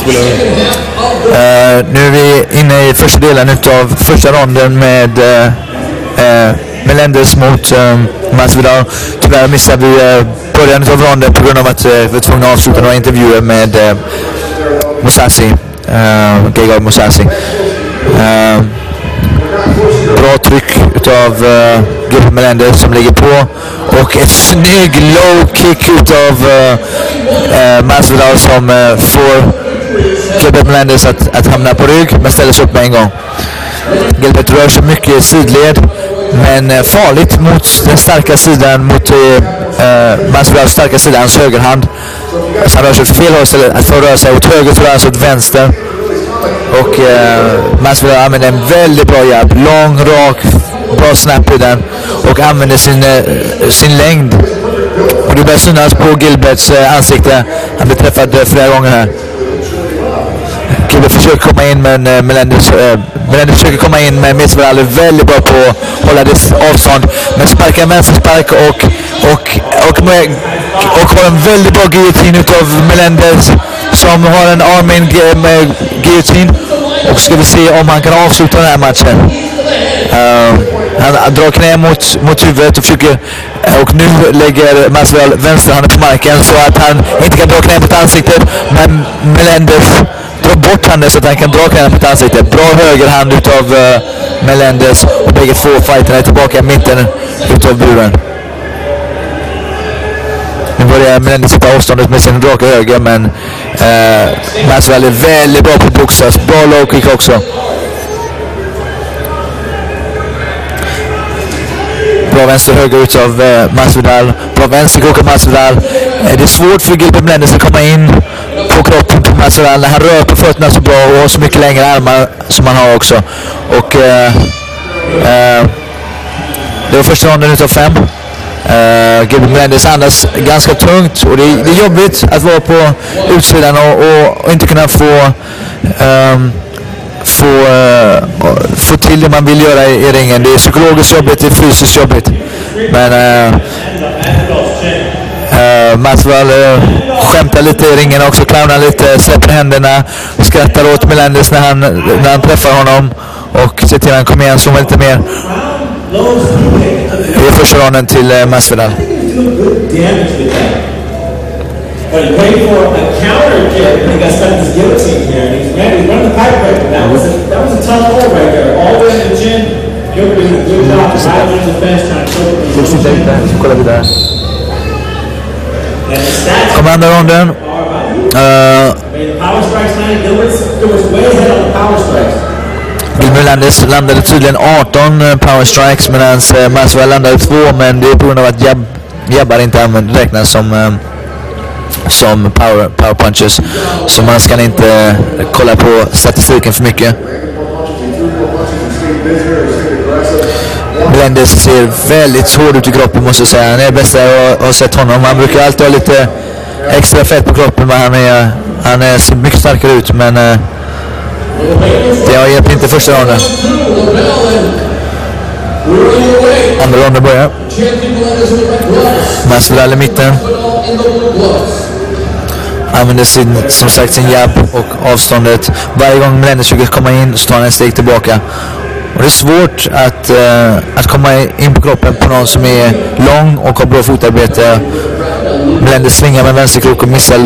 spelar ingen eh, nu är vi inne i första delen utav första ronden med uh, uh, Melendez mot um, Masvidal. Tyvärr missade vi uh, början av ronden på grund av att uh, vi var tvungna att avsluta några intervjuer med uh, Musasi. Uh, Gegard Musasi. Uh, bra tryck utav uh, Gilbert Melendez som ligger på. Och ett snygg low kick utav uh, uh, Masvidal som uh, får Gilbert Melendez att, att hamna på rygg men ställer sig upp med en gång. Gilbert rör sig mycket i sidled men eh, farligt mot den starka sidan, mot eh, eh Masvidals starka sida, hans högerhand. Så han rör sig åt fel håll istället för att röra sig åt höger så rör han sig åt vänster. Och eh, Masvidal använder en väldigt bra jab. Lång, rak, bra snap i den. Och använder sin, eh, sin längd. Och det börjar synas på Gilberts eh, ansikte. Han blir träffad eh, flera gånger här. Melander försöker komma in men eh, Melendez, eh, Melendez försöker komma in men Masvidal är väldigt bra på att hålla det avstånd. Men sparkar en vänsterspark och, och, och, med, och har en väldigt bra guillotine utav Melendez som har en arm-in guillotine. Och ska vi se om han kan avsluta den här matchen. Uh, han drar knä mot, mot huvudet och försöker eh, och nu lägger Masvidal vänsterhanden på marken så att han inte kan dra knä mot ansiktet. Men Melendez dra bort handen så att han kan dra knäna mot ansiktet. Bra högerhand utav uh, Melendez och bägge två fighterna är tillbaka i mitten utav buren. Nu börjar Melendez hitta avståndet med sin raka höger men eh, uh, Masvidal är väldigt bra på att boxas. Bra low kick också. Bra vänster-höger utav eh, uh, Masvidal. Bra vänsterkrok av Masvidal. Uh, det är svårt för Gilbert Melendez att komma in på kroppen Alltså han, han rör på fötterna så bra och har så mycket längre armar som han har också. Och eh, eh, det var första ronden utav fem. Eh, uh, Gilbert Melendez andas ganska tungt och det är, det är jobbigt att vara på utsidan och, och, och inte kunna få um, få, uh, få till det man vill göra i, i, ringen. Det är psykologiskt jobbigt, det är fysiskt jobbigt. Men uh, uh, Masvidal uh, skämtar lite i ringen också, clownar lite, släpper händerna, skrattar åt Melendez när han, när han träffar honom och ser till att han kommer igen, zoomar lite mer. Det är första ronden till uh, Masvidal. But he paid for a counter kick and he got stuck in his guillotine here. And he's ready. He's running the pipe right That was a, that was a tough hold right there. All the way to the chin. Gilbert did a good job driving in the fence trying to choke him. On the power strikes. Gil Melendez landade tydligen 18 uh, power strikes medan uh, Masvidal landade 2 men det är på grund av att jab, jabbar inte använd, räknas som um, som power, power punches. Så man ska inte kolla på statistiken för mycket. Melendez ser väldigt hård ut i kroppen måste jag säga. Han är det bästa jag har sett honom. Han brukar alltid ha lite extra fett på kroppen men han, är, han är, ser mycket starkare ut. Men eh, det har hjälpt inte första ronden. Andra ronden börjar. Masvidal i mitten. Använder sin, som sagt sin jab och avståndet. Varje gång Melendez försöker komma in så tar han ett steg tillbaka. Och det är svårt att, uh, att komma in på kroppen på någon som är lång och har bra fotarbete. Melendez svingar med vänsterkrok och missar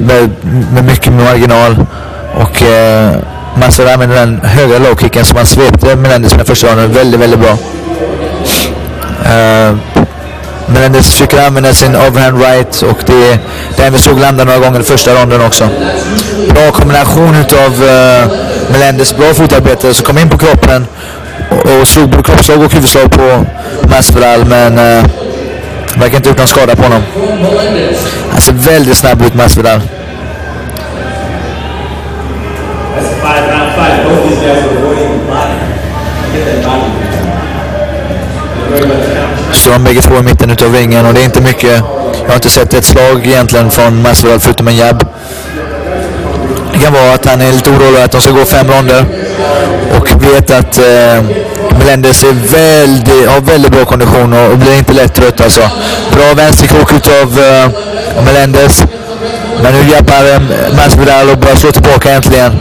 med, med mycket marginal. Och eh, Masvidal använder den högra lowkicken som han svepte Melendez med första ronden väldigt, väldigt bra. Eh, uh, Melendez försöker använda sin overhand right och det är den vi såg landa några gånger i första ronden också. Bra kombination utav eh, uh, Melendez, bra fotarbete som kom in på kroppen och, och slog både kroppsslag och huvudslag på Masvidal men uh, verkar inte gjort någon skada på honom. Han ser väldigt snabb ut Masvidal. That's Så de bägge två i mitten utav ringen och det är inte mycket. Jag har inte sett ett slag egentligen från Masvidal förutom en jab. Det kan vara att han är lite orolig att de ska gå fem ronder. Och vet att eh, Melendez är väldigt, har väldigt bra kondition och, och blir inte lätt trött alltså. Bra vänsterkrok utav eh, Melendez. Men nu jabbar eh, Masvidal och börjar slå tillbaka äntligen.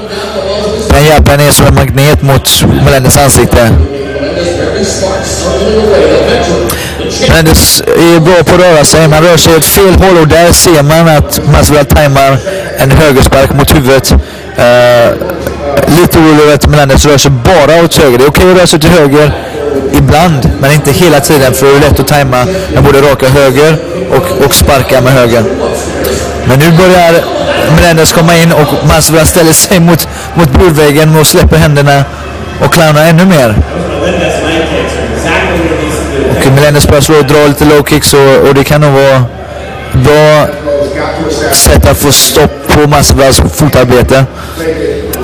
Den jabben är som en magnet mot Melendez ansikte. Melendez är bra på att röra sig. Man rör sig åt fel håll och där ser man att Masvidal tajmar en högerspark mot huvudet. Eh, lite orolig över att Melendez rör sig bara åt höger. Det är okej att röra sig till höger ibland, men inte hela tiden för det är lätt att tajma med både raka höger och, och sparka med höger. Men nu börjar Melendez komma in och Masvidal ställer sig mot, mot bordväggen och släpper händerna och clownar ännu mer. Och Melendez börjar slå och dra lite low kicks och, och det kan nog vara bra sätt att få stopp på Masvidals fotarbete.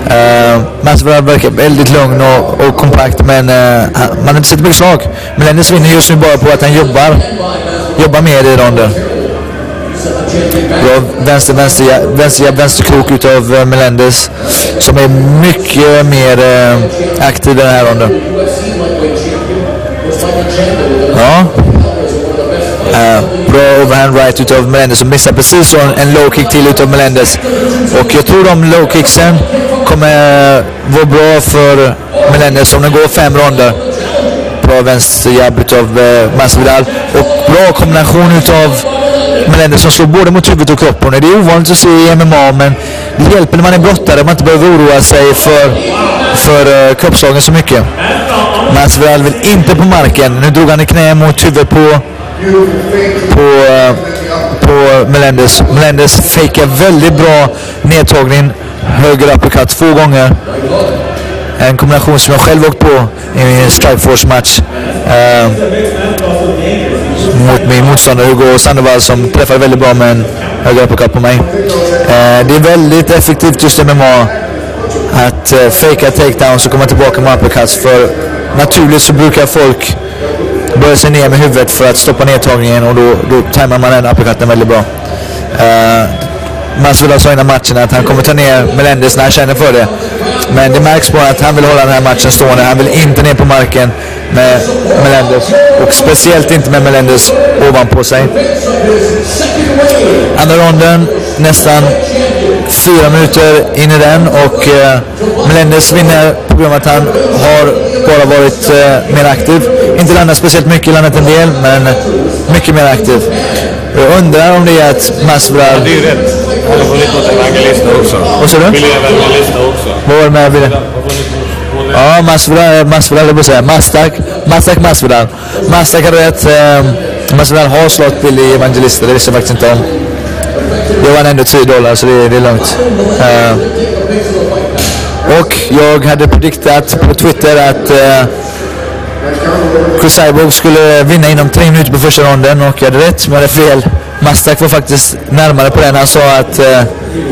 Eh, uh, Masvidal alltså, verkar väldigt lugn och, och kompakt men uh, man har inte sett mycket slag. Melendez vinner just nu bara på att han jobbar, jobbar mer i ronden. Bra vänster, vänster, vänster, vänsterkrok utav uh, Melendez som är mycket mer uh, aktiv i den här ronden. Ja. Uh, bra overhand right utav Melendez som missar precis så en low kick till utav Melendez. Och jag tror de low kicksen kommer vara bra för Melendez om den går fem ronder. Bra vänsterjabb utav eh, Masvidal och bra kombination utav Melendez som slår både mot huvudet och kroppen. Det är ovanligt att se i MMA men det hjälper när man är brottare man inte behöver oroa sig för, för eh, kroppsslagen så mycket. Masvidal vill inte på marken. Nu drog han i knä mot huvudet på på, eh, på Melendez. Melendez fejkar väldigt bra nedtagning. Höger uppercut två gånger. En kombination som jag själv åkt på i min Strikeforce match. Eh, mot min motståndare Hugo Sandoval som träffade väldigt bra med en höger uppercut på mig. Eh, det är väldigt effektivt just i MMA att eh, fejka takedowns och komma tillbaka med uppercuts. För naturligt så brukar folk böja sig ner med huvudet för att stoppa nedtagningen och då, då tajmar man den uppercutten väldigt bra. Uh, Masvidal sa innan matchen att han kommer ta ner Melendez när han känner för det. Men det märks på att han vill hålla den här matchen stående. Han vill inte ner på marken med Melendez. Och speciellt inte med Melendez ovanpå sig. Andra ronden, nästan fyra minuter in i den och eh, Melendez vinner på grund av att han har bara varit eh, mer aktiv. Inte landat speciellt mycket, landat en del, men mycket mer aktiv. Jag undrar om det är att Masvidal... Det är ju rätt. Han har vunnit mot evangelista också. Vad sa du? Vill evangelista också. Vad var det med är- Ja, Masvidal, Masvidal, jag säga. Mastak, Mastak Masvidal. Mastak hade rätt. Eh, Masvidal har slått Billy Evangelista, det visste jag faktiskt inte om. Jag vann ändå 10 dollar så det, det är lugnt. Uh, och jag hade prediktat på Twitter att uh, Chris Cyborg skulle vinna inom tre minuter på första ronden och jag hade rätt, men jag hade fel. Mastak var faktiskt närmare på den. Han sa att eh,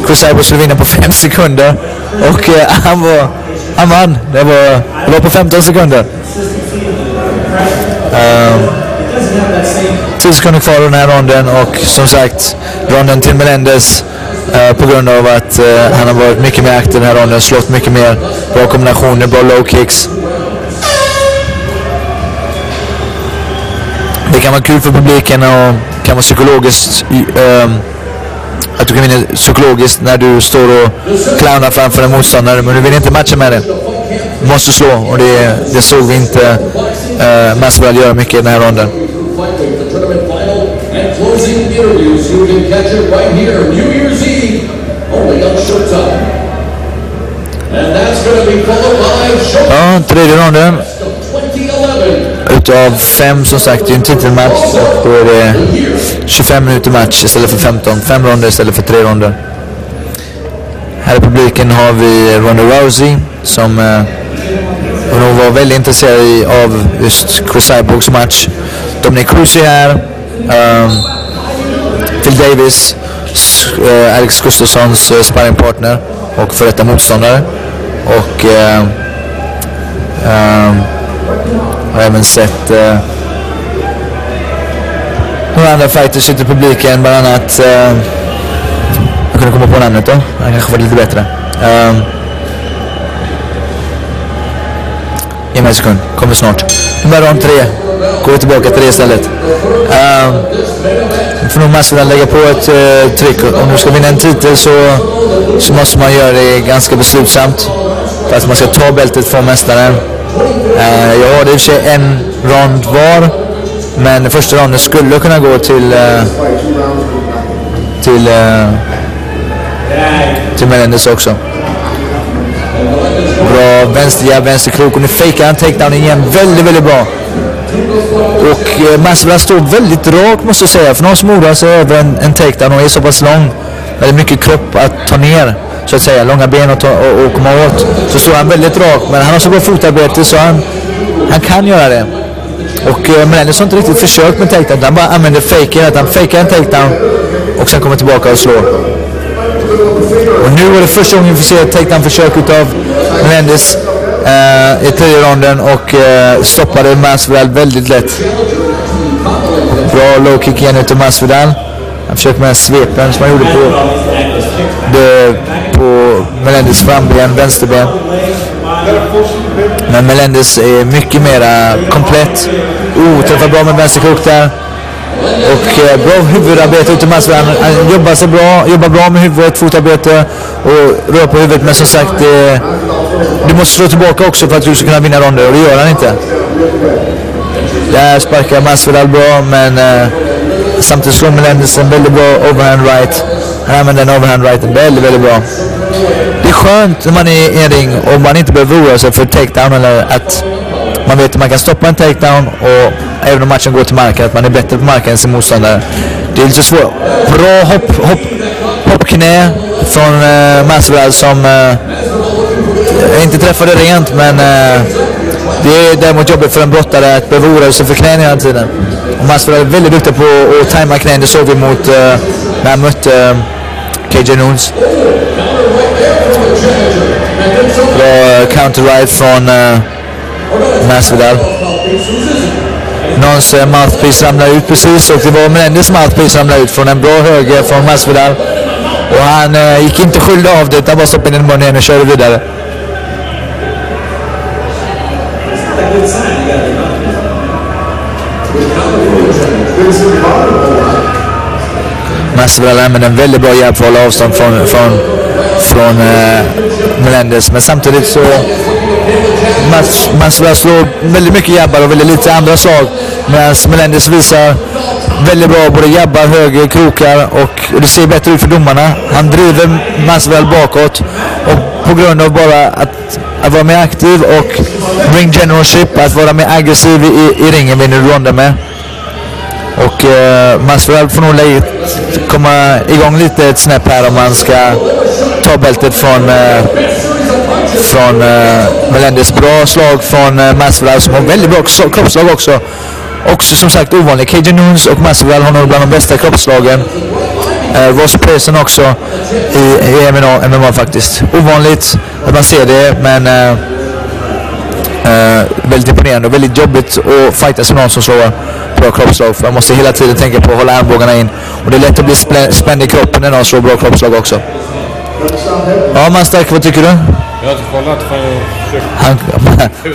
Chris Cyborg skulle vinna på fem sekunder och eh, han var han vann. Det var, det var på 15 sekunder. Um, 10 sekunder kvar av den här ronden och som sagt ronden till Melendez eh, på grund av att eh, han har varit mycket mer aktiv den här ronden, slått mycket mer. Bra kombinationer, bra low kicks. Det kan vara kul för publiken och kan vara psykologiskt ehm, att du kan vinna psykologiskt när du står och clownar framför en motståndare men du vill inte matcha med det. Du måste slå och det, det såg vi inte uh, Masvidal göra mycket i den här ronden. Fight week, the tournament final, and closing interviews. You can catch it right here, New Year's Eve, only on Showtime. And that's going to be followed by Show Ja, tredje ronden 2011. utav fem som sagt. Det är en titelmatch och då är det 25 minuter match istället för 15. Fem ronder istället för tre ronder. Här i publiken har vi Ronda Rousey som eh, hon var väldigt intresserad i, av just Chris Cyborgs match. Dominic Cruz är här. Um, Michael Davis, eh, Alex Gustafssons eh, uh, sparringpartner och för detta motståndare. Och eh, eh, har även sett eh, några andra fighters ute i publiken, bland annat eh, jag kunde komma på namnet då. Han kanske var lite bättre. Ehm, ge mig en sekund, kommer snart. Nu börjar rond tre. Går vi tillbaka till det istället. Uh, får nog Masvidal lägga på ett eh, uh, tryck. Om du ska vinna en titel så, så måste man göra det ganska beslutsamt. För att man ska ta bältet från mästaren. Uh, jag har i och för sig en rond var. Men första ronden skulle kunna gå till... Uh, till... Uh, till Melendez också. Bra vänsterjab, vänsterkrok och nu fejkar han takedown igen. Väldigt, väldigt bra. Och eh, Masvidal står väldigt rakt måste jag säga. För någon som oroar sig över en, en takedown och är så pass lång. Väldigt mycket kropp att ta ner. Så att säga. Långa ben att ta, och, och komma åt. Så står han väldigt rak. Men han har så bra fotarbete så han, han kan göra det. Och eh, Melendez har inte riktigt försökt med takedown. Han bara använder faken. Att han fejkar en takedown och sen kommer tillbaka och slår. Och nu var det första gången vi får se ett takedown-försök utav Melendez eh, i tredje ronden och eh, stoppade Masvidal väldigt lätt. Bra low kick igen utav Masvidal. Han försökte med svepen som han gjorde på, det, på Melendez framben, vänsterben. Men Melendez är mycket mera komplett. Oh, träffar bra med vänsterkrok där. Och eh, bra huvudarbete ute med Han, han jobbar sig bra, jobbar bra med huvudet, fotarbete och rör på huvudet. Men som sagt, eh, du måste slå tillbaka också för att du ska kunna vinna ronder och det gör han inte. Där sparkar Masvidal bra men eh, samtidigt slår Melendez en väldigt bra overhand right. Han använder den overhand righten väldigt, väldigt bra. Det är skönt när man är i en ring och man inte behöver oroa sig för takedown eller att man vet att man kan stoppa en takedown och även om matchen går till marken att man är bättre på marken än sin motståndare. Det är lite svårt. Bra hopp, hopp, hoppknä från eh, Masvidal som eh, inte träffade rent men eh, det är däremot jobbigt för en brottare att behöva oroa sig för knän hela tiden. Och Masvidal är väldigt duktig på att tajma knän. Det såg vi mot eh, när han mötte eh, KJ Nunes. Bra eh, counter-ride från eh, från Masvidal. Någons mouthpiece ramlade ut precis och det var Menendez mouthpiece ramlade ut från en bra höger från Masvidal. Och han eh, gick inte skyldig av det utan bara stoppade in den i munnen och körde vidare. Masvidal använder en väldigt bra hjälp för att hålla avstånd från, från, från eh, Melendez. Men samtidigt så Mas, man slår väldigt mycket jabbar och väldigt lite andra slag. Medan Melendez visar väldigt bra både jabbar, höger, krokar och det ser bättre ut för domarna. Han driver Masvidal bakåt och på grund av bara att, att vara mer aktiv och ring generalship, att vara mer aggressiv i, i ringen vinner du ronder med. Och eh, Masvidal får nog lägga, komma igång lite ett snäpp här om man ska ta bältet från, eh, från eh, Melendez. Bra slag från eh, Masvidal som har väldigt bra kroppsslag också. Också som sagt ovanlig. KJ Noons och Masvidal har nog bland de bästa kroppsslagen. Eh, Ross Pearson också i, i MMA, MMA faktiskt. Ovanligt att man ser det men eh, eh, väldigt imponerande och väldigt jobbigt att fightas med någon som slår bra kroppslag. För man måste hela tiden tänka på att hålla armbågarna in. Och det är lätt att bli spänd i kroppen när någon slår bra kroppslag också. Ja, Mastak, vad tycker du? Jag har inte kollat för jag Han,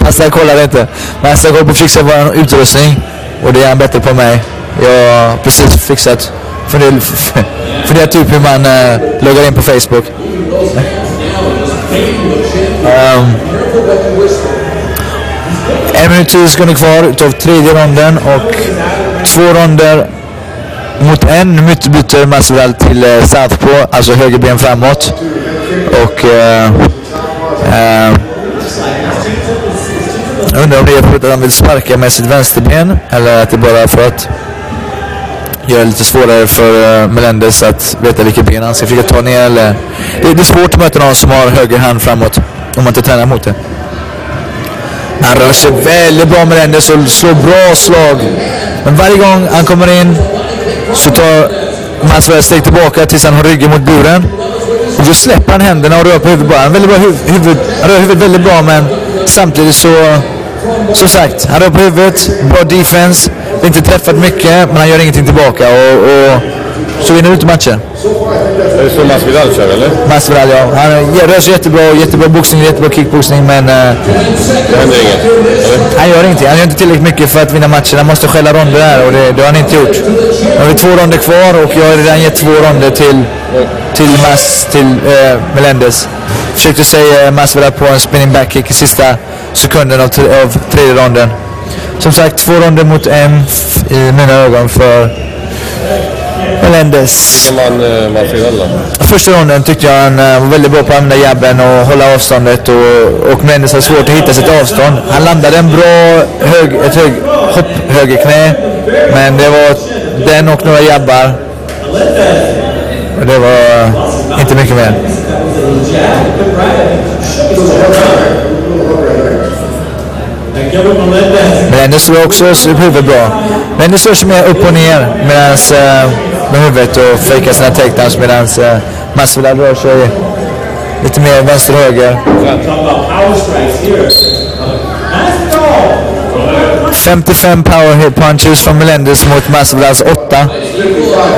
Mastak kollar inte. Mastak håller på att fixa vår utrustning. Och det är han bättre på mig. Jag har precis fixat. Funderar, funderar typ hur man uh, loggar in på Facebook. um, en minut 10 sekunder kvar utav tredje ronden och två ronder mot en byter Masvidal till uh, Southpaw, alltså högerben framåt. Och uh, Eh, jag undrar om det är för att han vill sparka med sitt vänsterben eller att det bara är för att göra det lite svårare för eh, Melendez att veta vilket ben han ska försöka ta ner eller... Det, det är svårt att möta någon som har höger hand framåt om man inte tränar mot det. Han rör sig väldigt bra Melendez och slår bra slag. Men varje gång han kommer in så tar Masvidal ett steg tillbaka tills han har ryggen mot buren. Och då släpper han händerna och rör på huvudet bara. Han, väldigt bra huv huvud, han rör huvudet väldigt bra men samtidigt så... Som sagt, han rör på huvudet, bra defense. Det är inte träffat mycket men han gör ingenting tillbaka. Och, och så vinner du inte matcher. Är det så Masvidal kör eller? Masvidal ja. Han rör sig jättebra, jättebra boxning, jättebra kickboxning men eh, Det händer inget? Eller? han gör ingenting. Han gör inte tillräckligt mycket för att vinna matchen. Han måste skälla ronder där och det, det har han inte gjort. Nu har vi två ronder kvar och jag har redan gett två ronder till, till Mas, till eh, Melendez. Försökte säga Masvidal på en spinning back kick i sista sekunden av, av tredje ronden. Som sagt, två ronder mot en i mina ögon för Melendez. Som man eh, Masvidal då? Första ronden tyckte jag han eh, var väldigt bra på att använda jabben och hålla avståndet och, och Mendes har svårt att hitta sitt avstånd. Han landade en bra hög, ett hög, hopp högerknä men det var den och några jabbar. Och det var eh, inte mycket mer. And Gilbert Melendez. Var också huvudet bra. Mendes rör sig mer upp och ner medans, eh, med huvudet och fejkar sina takedowns medan eh, Masvidal rör sig lite mer vänster-höger. 55 power hit punches från Melendez mot Masvidals 8.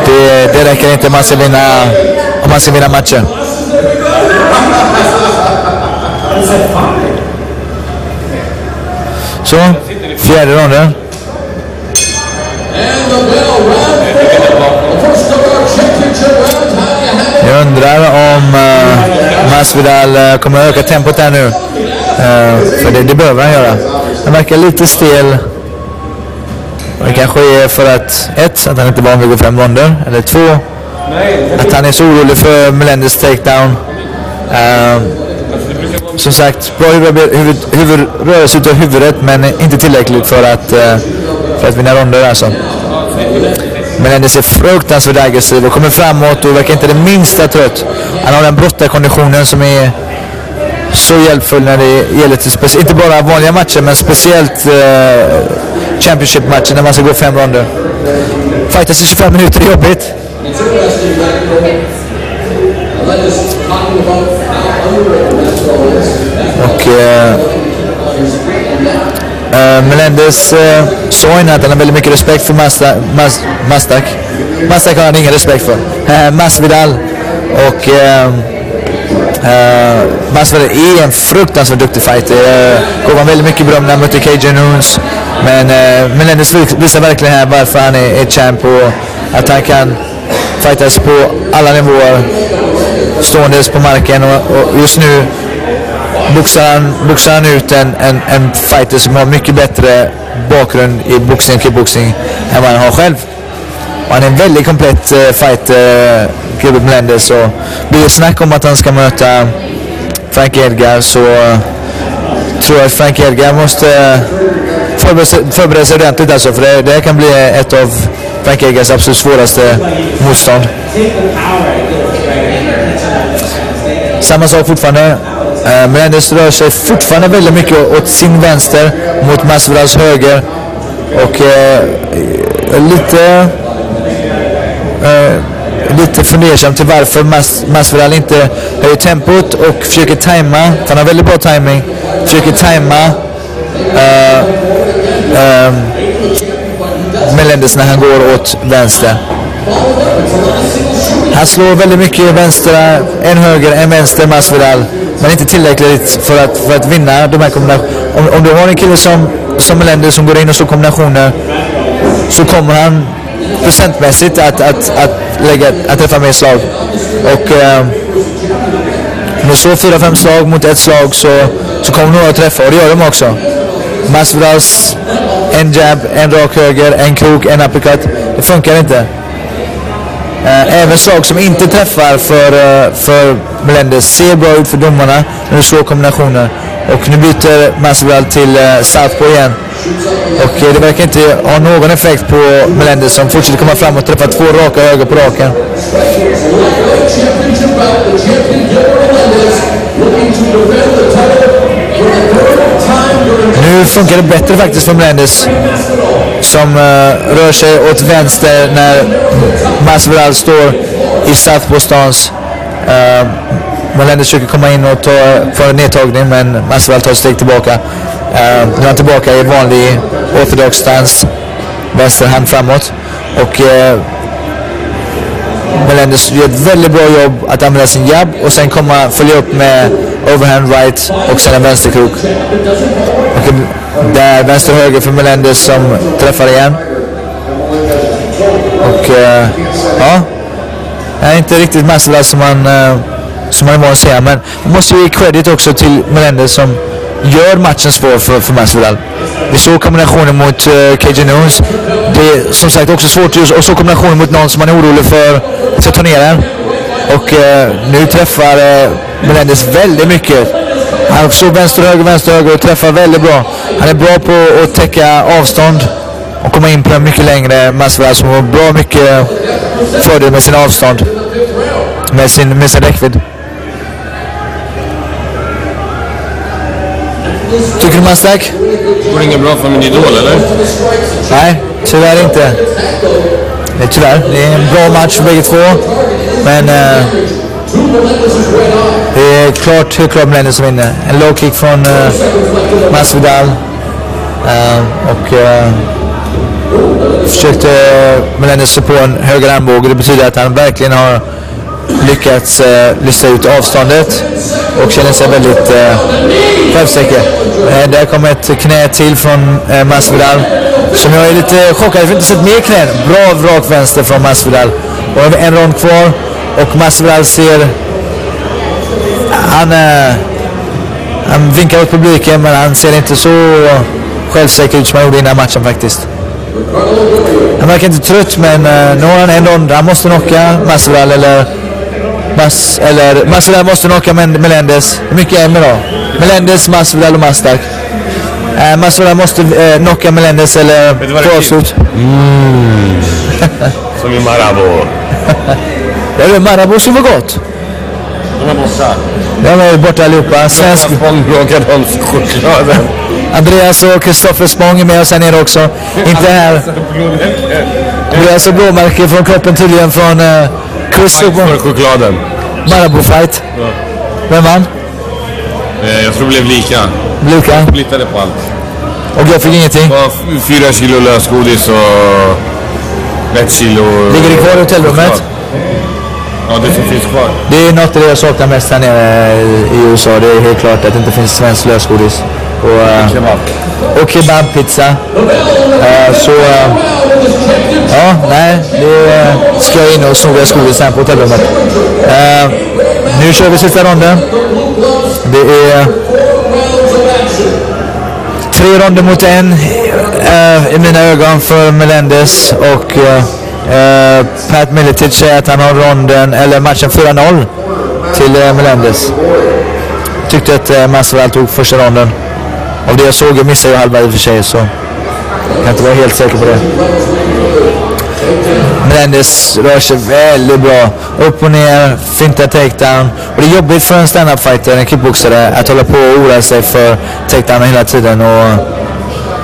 Det, det räcker inte om man ska vinna, om man ska vinna matchen. Så, fjärde ronden. Jag undrar om uh, Masvidal uh, kommer att öka tempot här nu. Uh, för det, det behöver han göra. Han verkar lite stel. Och Det kanske är för att, ett, att han inte är van vid att gå fem ronder. Eller två, att han är så orolig för Melendez takedown. Uh, som sagt, bra huvud, huvud, rörelse utav huvudet men inte tillräckligt för att, uh, för att vinna ronder alltså. Melendez är fruktansvärt aggressiv och kommer framåt och verkar inte det minsta trött. Han har den brottarkonditionen som är så hjälpfull när det gäller till inte bara vanliga matcher men speciellt uh, Championship-matchen när man ska gå fem ronder. Fightas i 25 minuter är jobbigt. Och eh, eh, Melendez eh, sa innan att han har väldigt mycket respekt för Mastak. Maz, Mastak. Mazdak har han ingen respekt för. Eh, Masvidal. Och eh, Uh, Masvidal är en fruktansvärt duktig fighter. Eh, uh, gav han väldigt mycket beröm när han mötte KJ Nunes. Men eh, Melendez visar verkligen här varför han är, är champ och att han kan fightas på alla nivåer. Ståendes på marken och, och just nu boxar han, boxar han ut en, en, en fighter som har mycket bättre bakgrund i boxning och kickboxing än vad han har själv. Och han är en väldigt komplett eh, fighter, eh, uh, Gilbert Melendez. Och blir det snack om att han ska möta Frank Edgar så uh, tror jag att Frank Edgar måste uh, förbereda, sig, förbereda sig ordentligt alltså. För det, det här kan bli ett av Frank absolut svåraste motstånd. Samma sak fortfarande. Eh, Melendez rör sig fortfarande väldigt mycket åt sin vänster mot Masvidals höger. Och eh, lite, eh, lite fundersam till varför Mas, Masvidal inte höjer tempot och försöker tajma, för han har väldigt bra timing, försöker tajma Eh, ehm, uh, Melendez när han går åt vänster. Han slår väldigt mycket vänstra, en höger, en vänster Masvidal. Men inte tillräckligt för att, för att vinna de här kombinationerna. Om, om du har en kille som, som Melendez som går in och slår kombinationer så kommer han procentmässigt att, att, att, lägga, att träffa mer slag. Och eh, om du slår fyra, fem slag mot ett slag så, så kommer några att träffa och det gör de också. Masvidals en jab, en rak höger, en krok, en uppercut. Det funkar inte. Eh, även slag som inte träffar för, eh, för Melendez ser bra ut för domarna när du slår kombinationer. Och nu byter Masvidal till eh, Southpaw igen. Och det verkar inte ha någon effekt på Melendez som fortsätter komma fram och träffa två raka höger på raken. Nu funkar det bättre faktiskt för Melendez. Som uh, rör sig åt vänster när Masvidal står i Southbostans. Uh, eh, Melendez försöker komma in och ta, för nedtagning men Masvidal tar ett steg tillbaka. Uh, nu är han tillbaka i vanlig ortodox stans. Vänster hand framåt. Och uh, Melendez gör ett väldigt bra jobb att använda sin jab och sen komma följa upp med overhand right och sen en vänsterkrok. Och där vänster höger för Melendez som träffar igen. Och eh, ja, det är inte riktigt Masvidal som man, eh, som man är van att säga Men man måste ge credit också till Melendez som gör matchen svår för, för Masvidal. Vi såg kombinationen mot eh, uh, KJ Nunes. Det är som sagt också svårt just och så kombinationen mot någon som man är orolig för ska ta ner en. Och uh, nu träffar uh, Melendez väldigt mycket. Han slår vänster, höger, vänster, höger och träffar väldigt bra. Han är bra på att täcka avstånd och komma in på en mycket längre Masvidal som har bra mycket fördel med sin avstånd. Med sin, med sin räckvidd. Tycker du Mastak? Går inget bra för min idol eller? Nej, tyvärr inte. Nej, tyvärr. Det är en bra match för bägge två. Men eh, det är klart, hur klart Melendez som vinner. En low kick från eh, uh, Masvidal. Uh, ehm, och uh, försökte eh, Melendez se på en höger armbåge. Det betyder att han verkligen har lyckats uh, lista ut avståndet och känner sig väldigt uh, självsäker. Uh, där kommer ett knä till från uh, Masvidal som jag är lite chockad. Jag har inte sett mer knän. Bra rak vänster från Masvidal. Och en rond kvar och Masvidal ser... Han, eh, han vinkar åt publiken men han ser inte så självsäker ut som han gjorde innan matchen faktiskt. Han verkar inte trött men uh, nu har han en rond. Han måste knocka Masvidal eller... Mas, eller Masvidal måste knocka Melendez. Hur mycket är det då? Melendez, Masvidal och Mastak. Uh, Masvidal måste uh, knocka Melendez eller få avslut. Som i Marabou. Du, Marabou vara gott. De är borta. De är borta allihopa. Svensk... Spång plockade de chokladen. Andreas och Kristoffer Spång är med oss här nere också. Inte här. Andreas har blåmärke från kroppen tydligen från uh, Chris och För chokladen. Marabou fight. Vem vann? Eh, Jag tror det blev lika. Luka. Splittade på allt. Och jag fick ingenting. Var f- fyra kilo lösgodis och ett kilo... Ligger det kvar i hotellrummet? choklad. Ja, det som finns kvar. Det är något av det jag saknar mest här nere i USA. Det är helt klart att det inte finns svensk lösgodis. Och, eh, Kebab. och kebabpizza. Eh, så eh, ja, nej, det eh, ska jag in och snoka skodis här på hotellrummet. Eh, nu kör vi sista ronden. Det är tre ronder mot en eh, i mina ögon för Melendez och eh, Pat Miletic säger att han har ronden, eller matchen 4-0 till eh, Melendez. Tyckte att eh, Masvidal tog första ronden. Av det jag såg, jag missade ju halva i och för sig så jag kan inte vara helt säker på det. Melendez rör sig väldigt bra. Upp och ner, fintar takedown. Och det är jobbigt för en stand-up fighter, en kickboxare, att hålla på och oroa sig för takedown hela tiden. Och,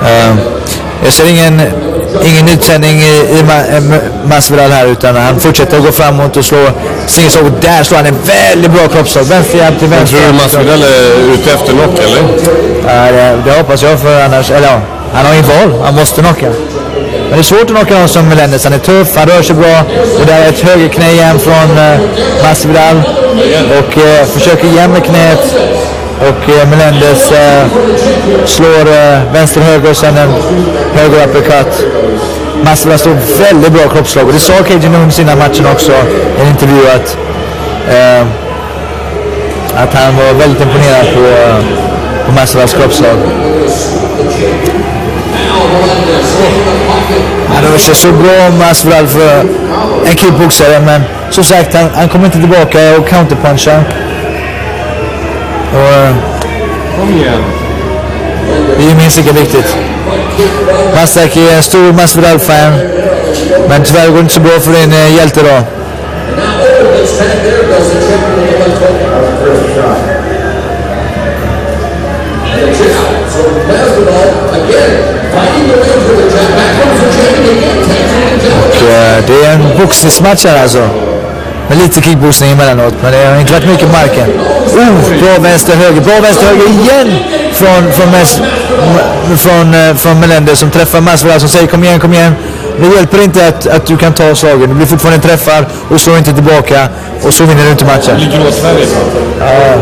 eh, jag ser ingen, ingen nytändning i, i eh, Masvidal här utan han fortsätter att gå framåt och slå singelslag. Och där slår han en väldigt bra kroppsslag. Vänsterjab till vänster. tror du Masvidal är ute efter knock eller? Ja, det, det hoppas jag för annars, eller ja, han har ingen val. Han måste knocka. Men det är svårt att knocka någon som Melendez. Han är tuff, han rör sig bra. Och där är ett högerknä igen från eh, Masvidal. Och eh, försöker igen med knät. Och eh, Melendez eh, slår eh, vänster höger och sen en höger uppercut. Masvidal slår väldigt bra kroppsslag. Och det sa KJ Noons innan matchen också i en intervju att eh, att han var väldigt imponerad på, eh, på Masvidals kroppsslag. Han rör sig så bra Masvidal för eh, en kickboxare men som sagt han, han kommer inte tillbaka och counterpunchar. Och, eh, Kom igen. det är minst lika viktigt. Mastak är en stor Masvidal-fan men tyvärr går det inte så bra för din eh, hjälte då. Jab. Och, eh, det är en boxningsmatch här alltså. Med lite kickboxning emellanåt, men det har inte varit mycket marken. Oh, bra vänster höger, bra vänster höger igen från, från, Mes, från, eh, från Melendez som träffar Masvidal som säger kom igen, kom igen. det hjälper inte att, att du kan ta slagen. Du blir fortfarande träffar och slår inte tillbaka och så vinner du inte matchen. Ligger åt Sverige. Ja.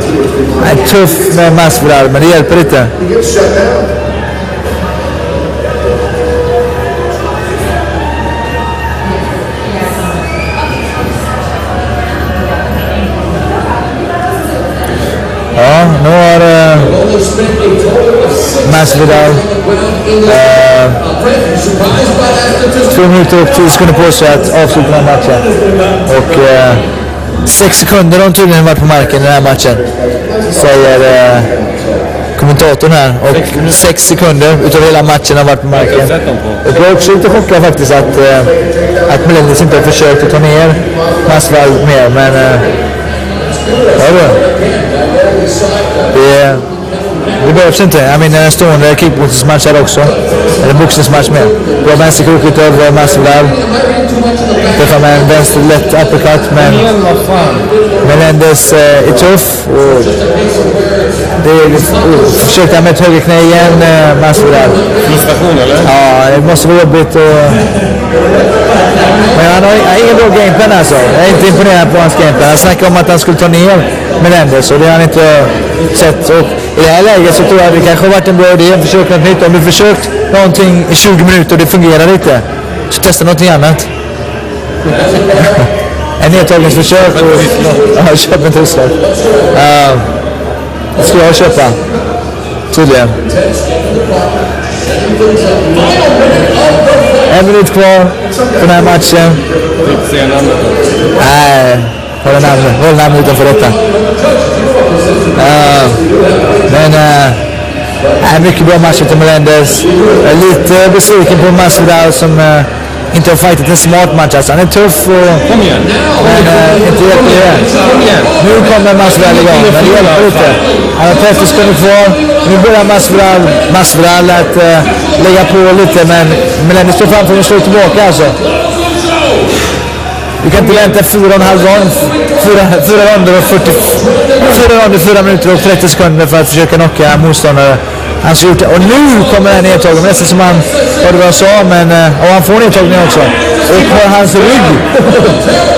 Tuff med Masvidal, men det hjälper inte. That statistic. två minuter och tio sekunder på sig att avsluta den här matchen. Och eh, sex sekunder har de tydligen varit på marken i den här matchen. Säger eh, kommentatorn här. Och sex sekunder utav hela matchen har varit på marken. Och jag är också lite chockad faktiskt att, eh, att Melendez inte har försökt att ta ner Masvidal mer. Men eh, ja, du. Det, det behövs inte. Jag menar en stående kickboxningsmatch här också. Eller boxningsmatch med. Bra vänsterkrok utav Masvidal. Träffar med en vänster lätt uppercut men Melendez eh, är tuff. Och det är, och försökte han med ett högerknä igen, eh, Masvidal. Frustration eller? Ja, det måste vara jobbigt och... Men han har, han har ingen bra gameplan alltså. Jag är inte imponerad på hans gameplan. Han snackade om att han skulle ta ner Melendez och det har han inte sett. Och I det här läget så tror jag att det kanske har varit en bra idé att försöka något nytt. Om du försökt någonting i 20 minuter och det fungerar inte, så testa någonting annat. en nedtagningsförsök och... Ja, köp en trisslott. Uh, det ska jag köpa. Tydligen. En minut kvar på den här matchen. Nej, håll namnet, håll namnet utanför detta. Uh, men uh, mycket bra match till Melendez. Jag är lite besviken på Masvidal som eh, inte har fightat en smart match. Alltså, han är tuff och... Kom igen. Men uh, inte igen. Nu kommer Masvidal igång, men det hjälper inte. Han har 30 sekunder kvar. Nu börjar Masvidal, Masvidal att uh, lägga på lite, men Melendez står framför och slår tillbaka alltså. Du kan inte vänta fyra och en halv fyra, fyra ronder och 40, fyra ronder, fyra minuter och 30 sekunder för att försöka knocka motståndare. Han har gjort det. Och nu kommer den här nedtagningen. Nästan som han hörde vad jag sa, men eh, och han får nedtagningen också. Och på hans rygg.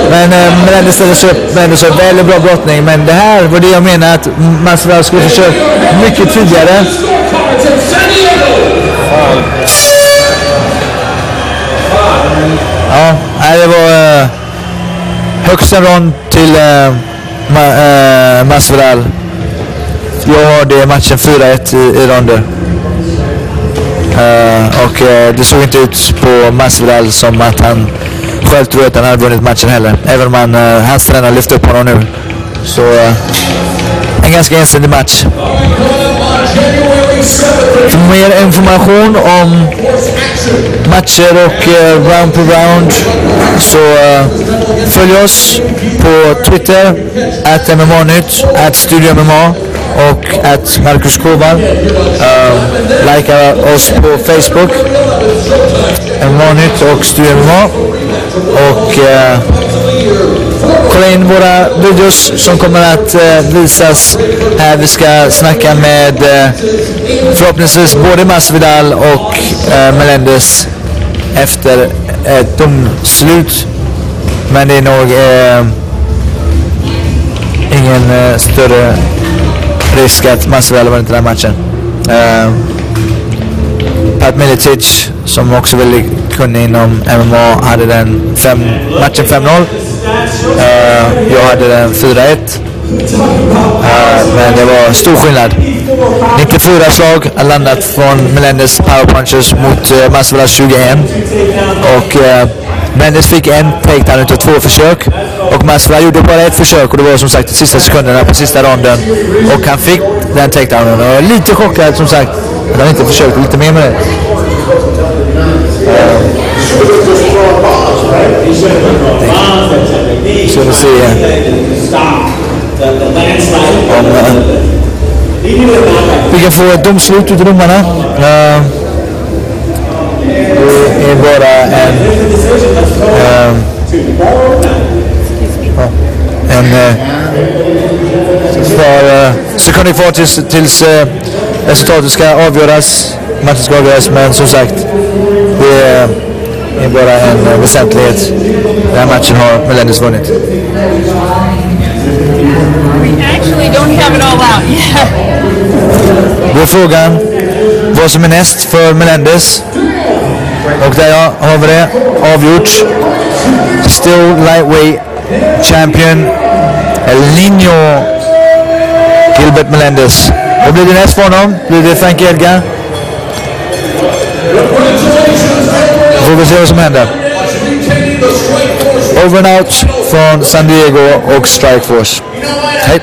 Men eh, Melendez ställer sig upp. Melendez så väldigt bra brottning. Men det här var det jag menar att Masvidal skulle försökt mycket tidigare. Ja, det var eh, högsta rond till eh, Ma, eh, Masvidal. Jag har det matchen 4-1 i, i ronder. Uh, och uh, det såg inte ut på Masvidal som att han själv tror att han hade vunnit matchen heller. Även om han, uh, hans tränare lyfte upp honom nu. Så en ganska ensidig match. För mer information om matcher och round per round så följ oss på Twitter, att MMA-nytt, att Studio MMA och att Marcus Koban. Uh, um, likea oss på Facebook, MMA-nytt och Studio MMA. Och uh, kolla in våra videos som kommer att uh, visas här. Vi ska snacka med eh, förhoppningsvis både Masvidal och Melendez efter ett domslut. Men det är nog ingen större risk att Masvidal inte den här matchen. Uh, Pat Militic, som också är väldigt kunnig inom MMA, hade den fem, matchen 5-0. Uh, ehm, jag hade den 4-1. Uh, ehm, men det var stor skillnad. 94 slag har landat från Melendez powerpunches mot uh, Masvidal 21. Och uh, Melendez fick en takedown utav två försök. Och Masvidal gjorde bara ett försök och det var som sagt de sista sekunderna på sista ronden. Och han fick den takedownen. Och jag är lite chockad som sagt att han inte försökte lite mer med det. Ska vi se. Om, eh, vi kan få ett domslut utav domarna. Eh, det är bara en... Uh, ja, en... eh, För uh, sekunder kvar tills, tills eh, resultatet ska avgöras. Matchen ska avgöras, men som sagt. Det är bara en eh, väsentlighet. Den här matchen har Melendez vunnit. Då är frågan vad som är näst för Melendez. Och där har vi det avgjort. Still lightweight champion El Niño Gilbert Melendez. Vad blir det näst för honom? Blir det Frank Edgar? Då får vi se vad som händer. Retaining the strike force. Over and out från San Diego och Strikeforce. Hej!